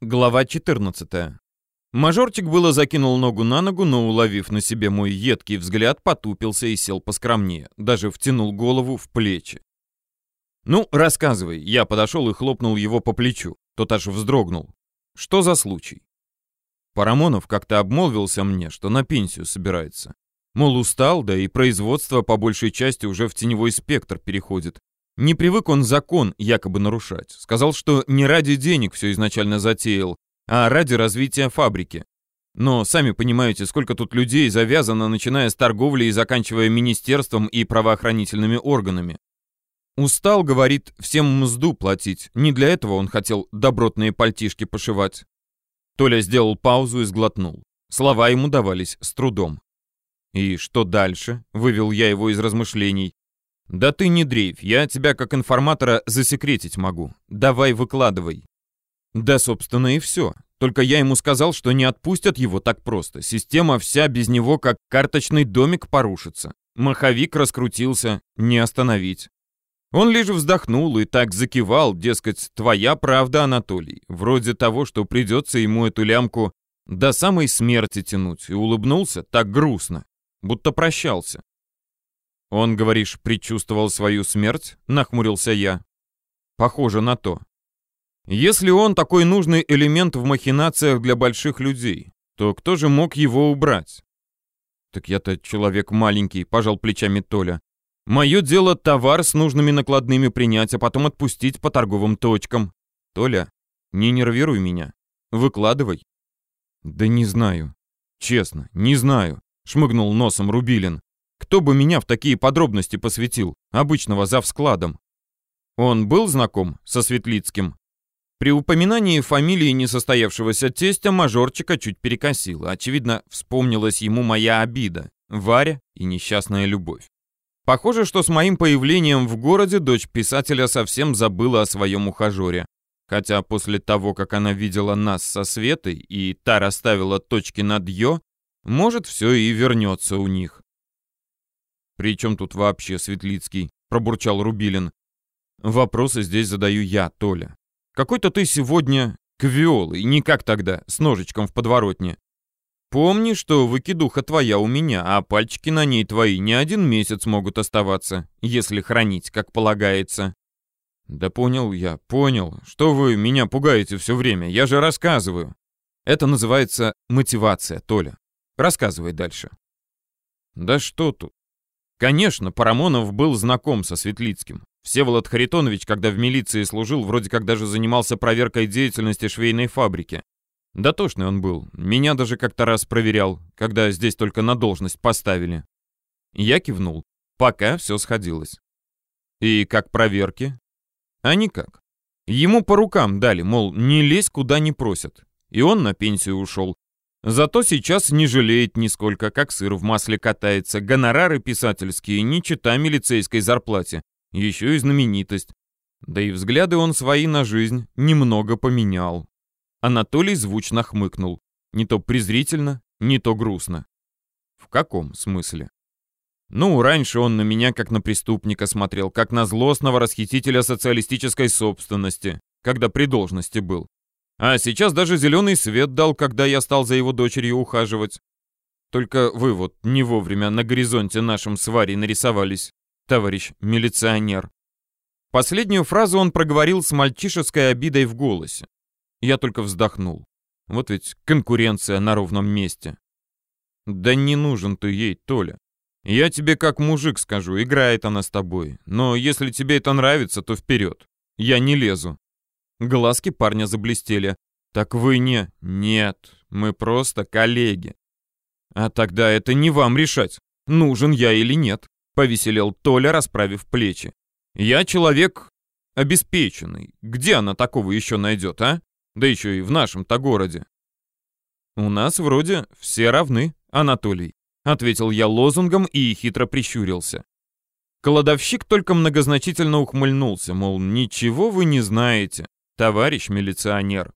Глава 14. Мажорчик было закинул ногу на ногу, но, уловив на себе мой едкий взгляд, потупился и сел поскромнее, даже втянул голову в плечи. «Ну, рассказывай». Я подошел и хлопнул его по плечу. Тот аж вздрогнул. «Что за случай?» Парамонов как-то обмолвился мне, что на пенсию собирается. Мол, устал, да и производство по большей части уже в теневой спектр переходит. Не привык он закон якобы нарушать. Сказал, что не ради денег все изначально затеял, а ради развития фабрики. Но сами понимаете, сколько тут людей завязано, начиная с торговли и заканчивая министерством и правоохранительными органами. Устал, говорит, всем мзду платить. Не для этого он хотел добротные пальтишки пошивать. Толя сделал паузу и сглотнул. Слова ему давались с трудом. «И что дальше?» — вывел я его из размышлений. «Да ты не дрейф, я тебя как информатора засекретить могу. Давай выкладывай». Да, собственно, и все. Только я ему сказал, что не отпустят его так просто. Система вся без него, как карточный домик, порушится. Маховик раскрутился, не остановить. Он лишь вздохнул и так закивал, дескать, твоя правда, Анатолий. Вроде того, что придется ему эту лямку до самой смерти тянуть, и улыбнулся так грустно, будто прощался. «Он, говоришь, предчувствовал свою смерть?» — нахмурился я. «Похоже на то. Если он такой нужный элемент в махинациях для больших людей, то кто же мог его убрать?» «Так я-то человек маленький», — пожал плечами Толя. «Мое дело товар с нужными накладными принять, а потом отпустить по торговым точкам. Толя, не нервируй меня. Выкладывай». «Да не знаю. Честно, не знаю», — шмыгнул носом Рубилин. Кто бы меня в такие подробности посвятил, обычного завскладом? Он был знаком со Светлицким? При упоминании фамилии несостоявшегося тестя мажорчика чуть перекосило. Очевидно, вспомнилась ему моя обида, Варя и несчастная любовь. Похоже, что с моим появлением в городе дочь писателя совсем забыла о своем ухажере. Хотя после того, как она видела нас со Светой, и та расставила точки над «ё», может, все и вернется у них. «При чем тут вообще Светлицкий?» — пробурчал Рубилин. «Вопросы здесь задаю я, Толя. Какой-то ты сегодня квиолый, не как тогда, с ножичком в подворотне. Помни, что выкидуха твоя у меня, а пальчики на ней твои не один месяц могут оставаться, если хранить, как полагается». «Да понял я, понял. Что вы меня пугаете все время? Я же рассказываю». Это называется мотивация, Толя. Рассказывай дальше. Да что тут? Конечно, Парамонов был знаком со Светлицким. Всеволод Харитонович, когда в милиции служил, вроде как даже занимался проверкой деятельности швейной фабрики. Дотошный он был. Меня даже как-то раз проверял, когда здесь только на должность поставили. Я кивнул. Пока все сходилось. И как проверки? А никак. Ему по рукам дали, мол, не лезь куда не просят. И он на пенсию ушел. Зато сейчас не жалеет нисколько, как сыр в масле катается. Гонорары писательские, не чита милицейской зарплате. Еще и знаменитость. Да и взгляды он свои на жизнь немного поменял. Анатолий звучно хмыкнул. Не то презрительно, не то грустно. В каком смысле? Ну, раньше он на меня как на преступника смотрел, как на злостного расхитителя социалистической собственности, когда при должности был. А сейчас даже зеленый свет дал, когда я стал за его дочерью ухаживать. Только вы вот не вовремя на горизонте нашем с Варей нарисовались, товарищ милиционер. Последнюю фразу он проговорил с мальчишеской обидой в голосе. Я только вздохнул. Вот ведь конкуренция на ровном месте. Да не нужен ты ей, Толя. Я тебе как мужик скажу, играет она с тобой. Но если тебе это нравится, то вперед. Я не лезу. Глазки парня заблестели. «Так вы не...» «Нет, мы просто коллеги». «А тогда это не вам решать, нужен я или нет», — повеселел Толя, расправив плечи. «Я человек обеспеченный. Где она такого еще найдет, а? Да еще и в нашем-то городе». «У нас вроде все равны, Анатолий», — ответил я лозунгом и хитро прищурился. Кладовщик только многозначительно ухмыльнулся, мол, ничего вы не знаете товарищ милиционер.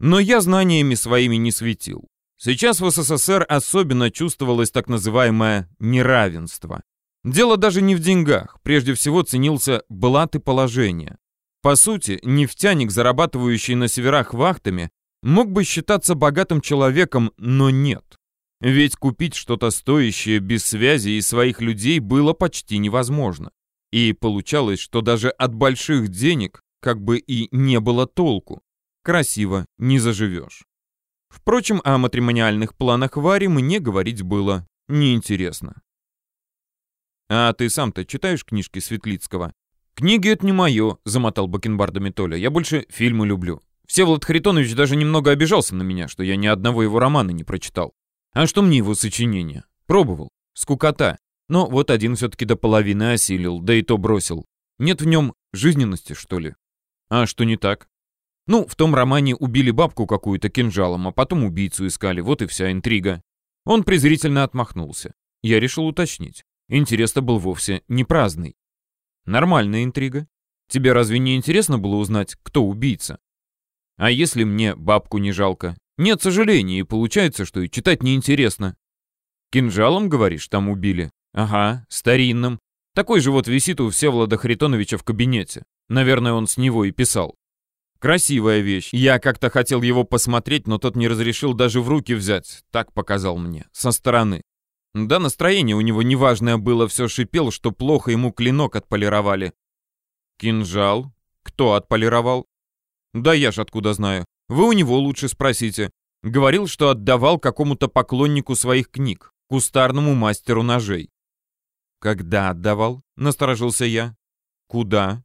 Но я знаниями своими не светил. Сейчас в СССР особенно чувствовалось так называемое неравенство. Дело даже не в деньгах, прежде всего ценился блат и положение. По сути, нефтяник, зарабатывающий на северах вахтами, мог бы считаться богатым человеком, но нет. Ведь купить что-то стоящее без связи и своих людей было почти невозможно. И получалось, что даже от больших денег как бы и не было толку. Красиво не заживешь. Впрочем, о матримониальных планах Вари мне говорить было неинтересно. «А ты сам-то читаешь книжки Светлицкого?» «Книги — это не мое», — замотал бакенбардами Толя. «Я больше фильмы люблю. Всеволод Харитонович даже немного обижался на меня, что я ни одного его романа не прочитал. А что мне его сочинения? Пробовал. Скукота. Но вот один все-таки до половины осилил, да и то бросил. Нет в нем жизненности, что ли? А что не так? Ну, в том романе убили бабку какую-то кинжалом, а потом убийцу искали, вот и вся интрига. Он презрительно отмахнулся. Я решил уточнить. Интерес-то был вовсе не праздный. Нормальная интрига. Тебе разве не интересно было узнать, кто убийца? А если мне бабку не жалко? Нет сожаления, и получается, что и читать неинтересно. Кинжалом, говоришь, там убили? Ага, старинным. Такой же вот висит у Всеволода Харитоновича в кабинете. Наверное, он с него и писал. Красивая вещь. Я как-то хотел его посмотреть, но тот не разрешил даже в руки взять. Так показал мне, со стороны. Да, настроение у него неважное было, все шипел, что плохо ему клинок отполировали. Кинжал? Кто отполировал? Да я ж откуда знаю. Вы у него лучше спросите. Говорил, что отдавал какому-то поклоннику своих книг, кустарному мастеру ножей. Когда отдавал? Насторожился я. Куда?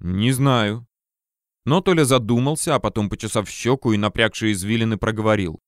Не знаю. Но Толя задумался, а потом, почесав щеку и напрягшие извилины, проговорил.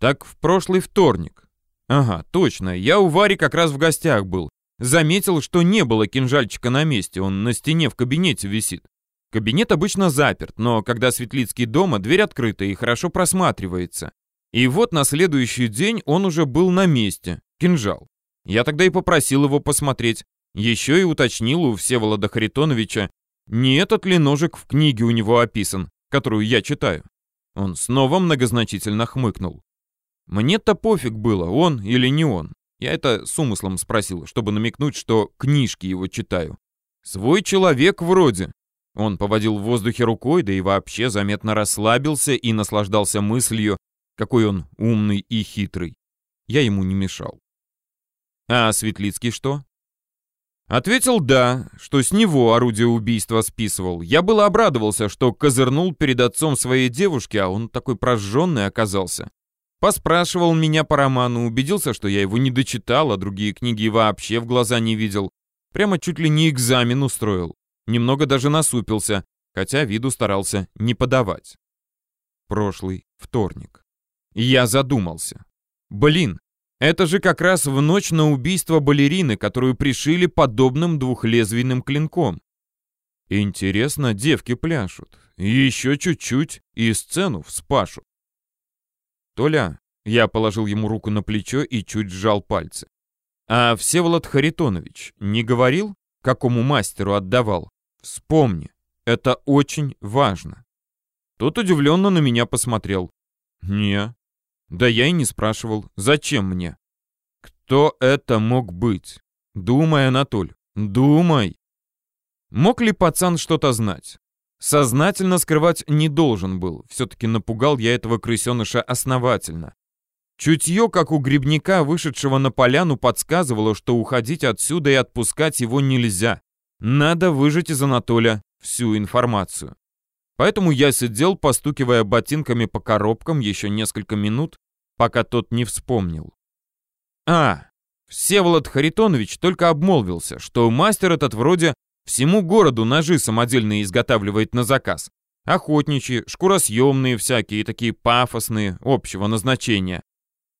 Так в прошлый вторник. Ага, точно, я у Вари как раз в гостях был. Заметил, что не было кинжальчика на месте, он на стене в кабинете висит. Кабинет обычно заперт, но когда Светлицкий дома, дверь открыта и хорошо просматривается. И вот на следующий день он уже был на месте, кинжал. Я тогда и попросил его посмотреть. Еще и уточнил у Всеволода Харитоновича, не этот ли ножик в книге у него описан, которую я читаю. Он снова многозначительно хмыкнул. Мне-то пофиг было, он или не он. Я это с умыслом спросил, чтобы намекнуть, что книжки его читаю. Свой человек вроде. Он поводил в воздухе рукой, да и вообще заметно расслабился и наслаждался мыслью, какой он умный и хитрый. Я ему не мешал. А Светлицкий что? Ответил «да», что с него орудие убийства списывал. Я было обрадовался, что козырнул перед отцом своей девушки, а он такой прожженный оказался. Поспрашивал меня по роману, убедился, что я его не дочитал, а другие книги вообще в глаза не видел. Прямо чуть ли не экзамен устроил. Немного даже насупился, хотя виду старался не подавать. Прошлый вторник. Я задумался. Блин, это же как раз в ночь на убийство балерины, которую пришили подобным двухлезвийным клинком. Интересно, девки пляшут. Еще чуть-чуть и сцену вспашут. Толя, я положил ему руку на плечо и чуть сжал пальцы. А Всеволод Харитонович не говорил, какому мастеру отдавал? Вспомни, это очень важно. Тот удивленно на меня посмотрел. Не. Да я и не спрашивал, зачем мне? Кто это мог быть? Думай, Анатоль, думай. Мог ли пацан что-то знать? Сознательно скрывать не должен был. Все-таки напугал я этого крысеныша основательно. Чутье, как у грибника, вышедшего на поляну, подсказывало, что уходить отсюда и отпускать его нельзя. Надо выжать из Анатоля всю информацию. Поэтому я сидел, постукивая ботинками по коробкам еще несколько минут, пока тот не вспомнил. А, Всеволод Харитонович только обмолвился, что мастер этот вроде всему городу ножи самодельные изготавливает на заказ. Охотничьи, шкуросъемные всякие, такие пафосные, общего назначения.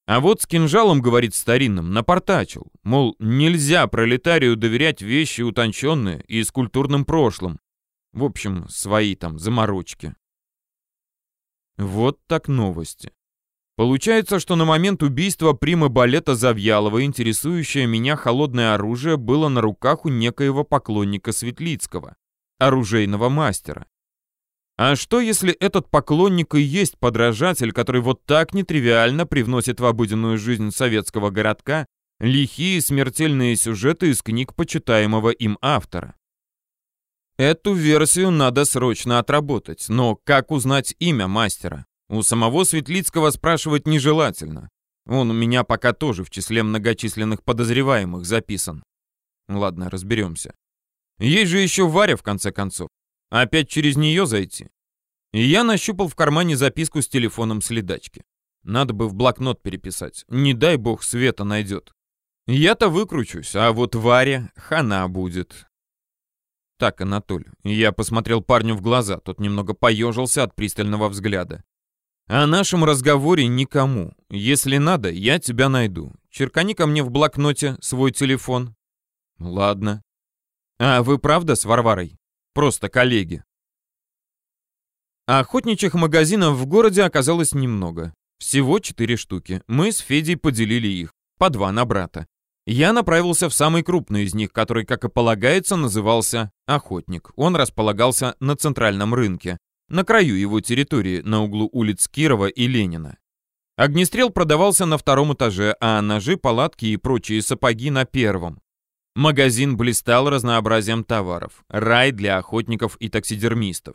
А вот с кинжалом, говорит старинным, напортачил. Мол, нельзя пролетарию доверять вещи утонченные и с культурным прошлым. В общем, свои там заморочки. Вот так новости. Получается, что на момент убийства примы балета Завьялова интересующее меня холодное оружие было на руках у некоего поклонника Светлицкого, оружейного мастера. А что, если этот поклонник и есть подражатель, который вот так нетривиально привносит в обыденную жизнь советского городка лихие смертельные сюжеты из книг почитаемого им автора? Эту версию надо срочно отработать, но как узнать имя мастера? У самого Светлицкого спрашивать нежелательно. Он у меня пока тоже в числе многочисленных подозреваемых записан. Ладно, разберемся. Есть же еще Варя, в конце концов. Опять через нее зайти? И я нащупал в кармане записку с телефоном следачки. Надо бы в блокнот переписать. Не дай бог Света найдет. Я-то выкручусь, а вот Варя хана будет. Так, Анатоль, я посмотрел парню в глаза, тот немного поежился от пристального взгляда. О нашем разговоре никому. Если надо, я тебя найду. Черкани ко мне в блокноте свой телефон. Ладно. А вы правда с Варварой? Просто коллеги. охотничьих магазинов в городе оказалось немного. Всего четыре штуки. Мы с Федей поделили их. По два на брата. Я направился в самый крупный из них, который, как и полагается, назывался «Охотник». Он располагался на центральном рынке, на краю его территории, на углу улиц Кирова и Ленина. Огнестрел продавался на втором этаже, а ножи, палатки и прочие сапоги на первом. Магазин блистал разнообразием товаров. Рай для охотников и таксидермистов.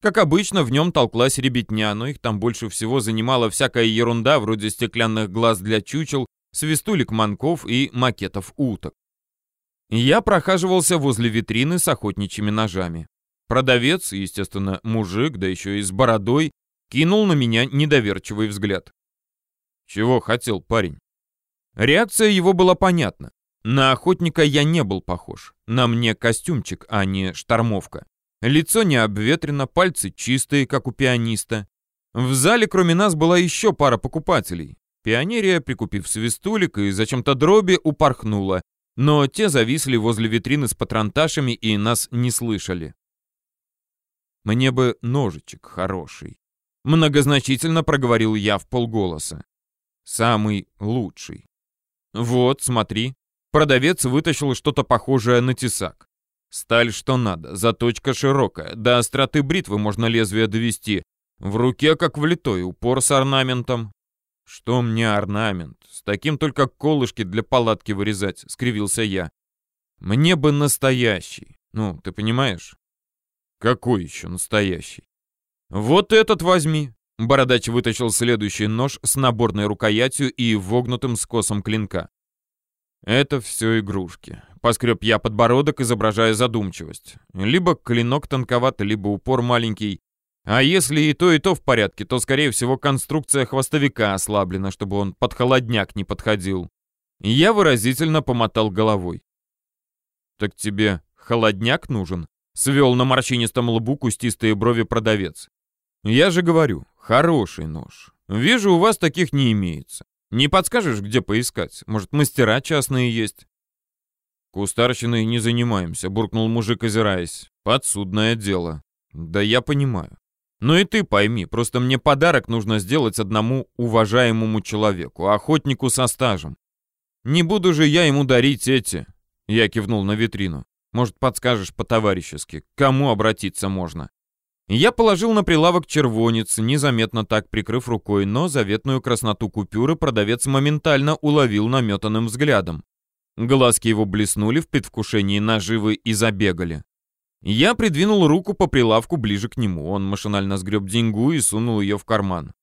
Как обычно, в нем толклась ребятня, но их там больше всего занимала всякая ерунда, вроде стеклянных глаз для чучел, свистулек манков и макетов уток. Я прохаживался возле витрины с охотничьими ножами. Продавец, естественно, мужик, да еще и с бородой, кинул на меня недоверчивый взгляд. Чего хотел парень? Реакция его была понятна. На охотника я не был похож. На мне костюмчик, а не штормовка. Лицо не обветрено, пальцы чистые, как у пианиста. В зале кроме нас была еще пара покупателей. Пионерия, прикупив свистулик и зачем-то дроби, упорхнула, но те зависли возле витрины с патронташами и нас не слышали. «Мне бы ножичек хороший», — многозначительно проговорил я в полголоса. «Самый лучший». «Вот, смотри». Продавец вытащил что-то похожее на тесак. Сталь что надо, заточка широкая, до остроты бритвы можно лезвие довести. В руке как влитой, упор с орнаментом. Что мне орнамент? С таким только колышки для палатки вырезать, скривился я. Мне бы настоящий. Ну, ты понимаешь? Какой еще настоящий? Вот этот возьми. Бородач вытащил следующий нож с наборной рукоятью и вогнутым скосом клинка. Это все игрушки. Поскреб я подбородок, изображая задумчивость. Либо клинок тонковатый, либо упор маленький. А если и то, и то в порядке, то, скорее всего, конструкция хвостовика ослаблена, чтобы он под холодняк не подходил. Я выразительно помотал головой. «Так тебе холодняк нужен?» — свел на морщинистом лбу кустистые брови продавец. «Я же говорю, хороший нож. Вижу, у вас таких не имеется. Не подскажешь, где поискать? Может, мастера частные есть?» «Кустарщиной не занимаемся», — буркнул мужик, озираясь. «Подсудное дело». «Да я понимаю. Но и ты пойми, просто мне подарок нужно сделать одному уважаемому человеку, охотнику со стажем. Не буду же я ему дарить эти...» Я кивнул на витрину. «Может, подскажешь по-товарищески, кому обратиться можно?» Я положил на прилавок червонец, незаметно так прикрыв рукой, но заветную красноту купюры продавец моментально уловил наметанным взглядом. Глазки его блеснули в предвкушении наживы и забегали. Я придвинул руку по прилавку ближе к нему. Он машинально сгреб деньгу и сунул ее в карман.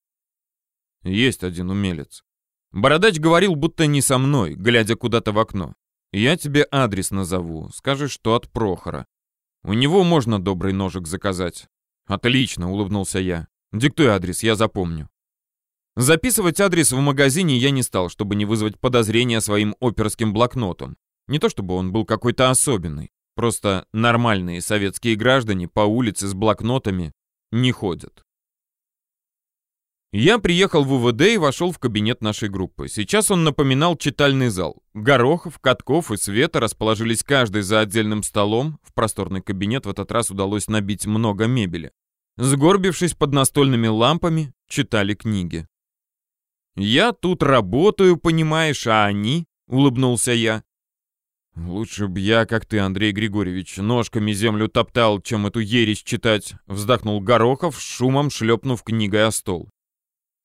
Есть один умелец. Бородач говорил, будто не со мной, глядя куда-то в окно. Я тебе адрес назову, скажешь, что от Прохора. У него можно добрый ножик заказать. Отлично, улыбнулся я. Диктуй адрес, я запомню. Записывать адрес в магазине я не стал, чтобы не вызвать подозрения своим оперским блокнотом. Не то чтобы он был какой-то особенный. Просто нормальные советские граждане по улице с блокнотами не ходят. Я приехал в УВД и вошел в кабинет нашей группы. Сейчас он напоминал читальный зал. Горохов, Катков и Света расположились каждый за отдельным столом. В просторный кабинет в этот раз удалось набить много мебели. Сгорбившись под настольными лампами, читали книги. «Я тут работаю, понимаешь, а они?» — улыбнулся я. «Лучше б я, как ты, Андрей Григорьевич, ножками землю топтал, чем эту ересь читать», — вздохнул Горохов, шумом шлепнув книгой о стол.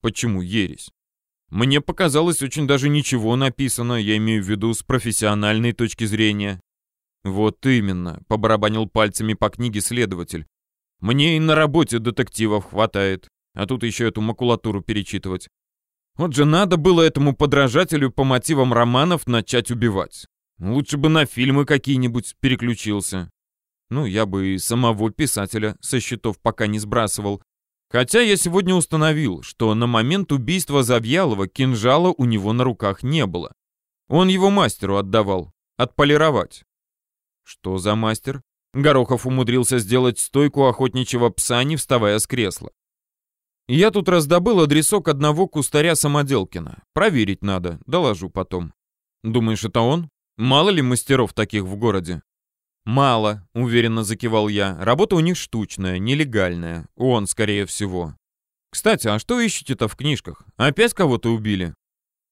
«Почему ересь?» «Мне показалось, очень даже ничего написано, я имею в виду с профессиональной точки зрения». Вот именно, побарабанил пальцами по книге следователь. Мне и на работе детективов хватает, а тут еще эту макулатуру перечитывать. Вот же надо было этому подражателю по мотивам романов начать убивать. Лучше бы на фильмы какие-нибудь переключился. Ну, я бы и самого писателя со счетов пока не сбрасывал. Хотя я сегодня установил, что на момент убийства Завьялова кинжала у него на руках не было. Он его мастеру отдавал. Отполировать. Что за мастер? Горохов умудрился сделать стойку охотничьего пса, не вставая с кресла. Я тут раздобыл адресок одного кустаря Самоделкина. Проверить надо, доложу потом. Думаешь, это он? Мало ли мастеров таких в городе? «Мало», — уверенно закивал я. «Работа у них штучная, нелегальная. Он, скорее всего». «Кстати, а что ищете-то в книжках? Опять кого-то убили?»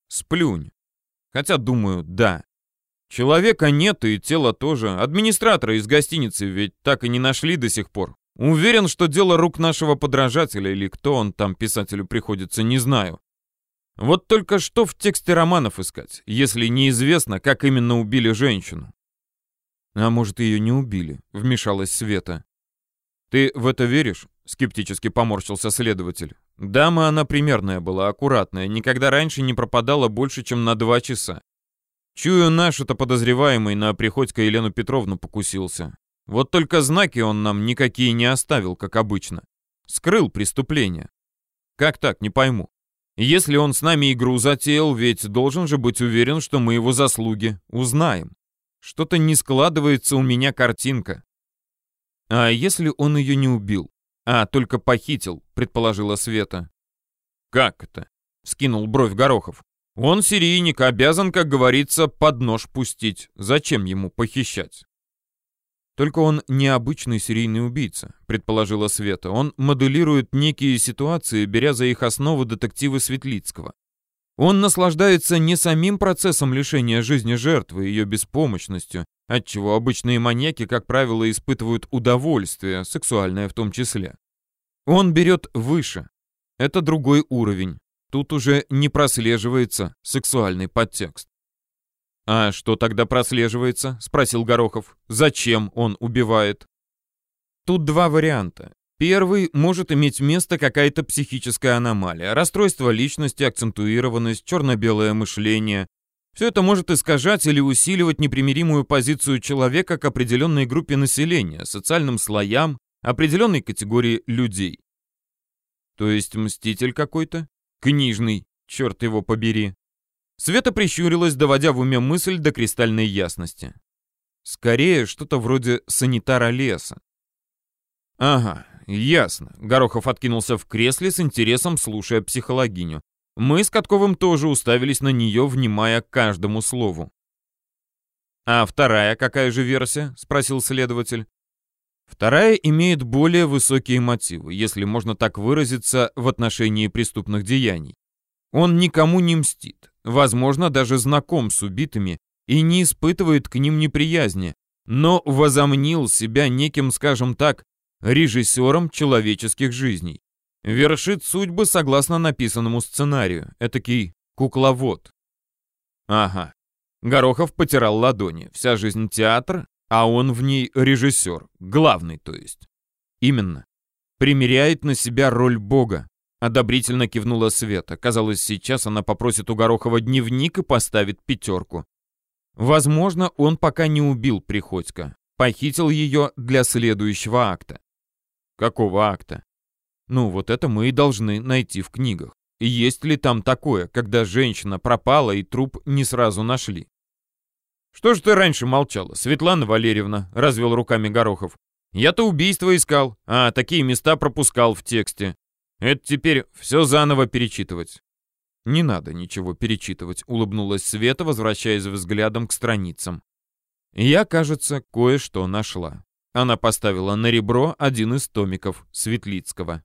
«Сплюнь». Хотя, думаю, да. Человека нет и тело тоже. Администратора из гостиницы ведь так и не нашли до сих пор. Уверен, что дело рук нашего подражателя или кто он там писателю приходится, не знаю. Вот только что в тексте романов искать, если неизвестно, как именно убили женщину? «А может, ее не убили?» — вмешалась Света. «Ты в это веришь?» — скептически поморщился следователь. «Дама она примерная была, аккуратная, никогда раньше не пропадала больше, чем на два часа. Чую, наш-то подозреваемый на Приходько Елену Петровну покусился. Вот только знаки он нам никакие не оставил, как обычно. Скрыл преступление. Как так, не пойму. Если он с нами игру затеял, ведь должен же быть уверен, что мы его заслуги узнаем. Что-то не складывается у меня картинка. А если он ее не убил? А, только похитил, предположила Света. Как это? Скинул бровь Горохов. Он серийник, обязан, как говорится, под нож пустить. Зачем ему похищать? Только он необычный серийный убийца, предположила Света. Он моделирует некие ситуации, беря за их основу детективы Светлицкого. Он наслаждается не самим процессом лишения жизни жертвы, ее беспомощностью, отчего обычные маньяки, как правило, испытывают удовольствие, сексуальное в том числе. Он берет выше. Это другой уровень. Тут уже не прослеживается сексуальный подтекст. «А что тогда прослеживается?» — спросил Горохов. «Зачем он убивает?» Тут два варианта. Первый может иметь место какая-то психическая аномалия, расстройство личности, акцентуированность, черно-белое мышление. Все это может искажать или усиливать непримиримую позицию человека к определенной группе населения, социальным слоям, определенной категории людей. То есть мститель какой-то? Книжный, черт его побери. Света прищурилась, доводя в уме мысль до кристальной ясности. Скорее, что-то вроде санитара леса. Ага, «Ясно». Горохов откинулся в кресле с интересом, слушая психологиню. Мы с Катковым тоже уставились на нее, внимая каждому слову. «А вторая какая же версия?» — спросил следователь. Вторая имеет более высокие мотивы, если можно так выразиться, в отношении преступных деяний. Он никому не мстит, возможно, даже знаком с убитыми и не испытывает к ним неприязни, но возомнил себя неким, скажем так, режиссером человеческих жизней. Вершит судьбы согласно написанному сценарию. Этакий кукловод. Ага. Горохов потирал ладони. Вся жизнь театр, а он в ней режиссер. Главный, то есть. Именно. Примеряет на себя роль бога. Одобрительно кивнула Света. Казалось, сейчас она попросит у Горохова дневник и поставит пятерку. Возможно, он пока не убил Приходько. Похитил ее для следующего акта. Какого акта? Ну, вот это мы и должны найти в книгах. Есть ли там такое, когда женщина пропала и труп не сразу нашли? Что ж ты раньше молчала, Светлана Валерьевна, развел руками Горохов. Я-то убийство искал, а такие места пропускал в тексте. Это теперь все заново перечитывать. Не надо ничего перечитывать, улыбнулась Света, возвращаясь взглядом к страницам. Я, кажется, кое-что нашла. Она поставила на ребро один из томиков Светлицкого.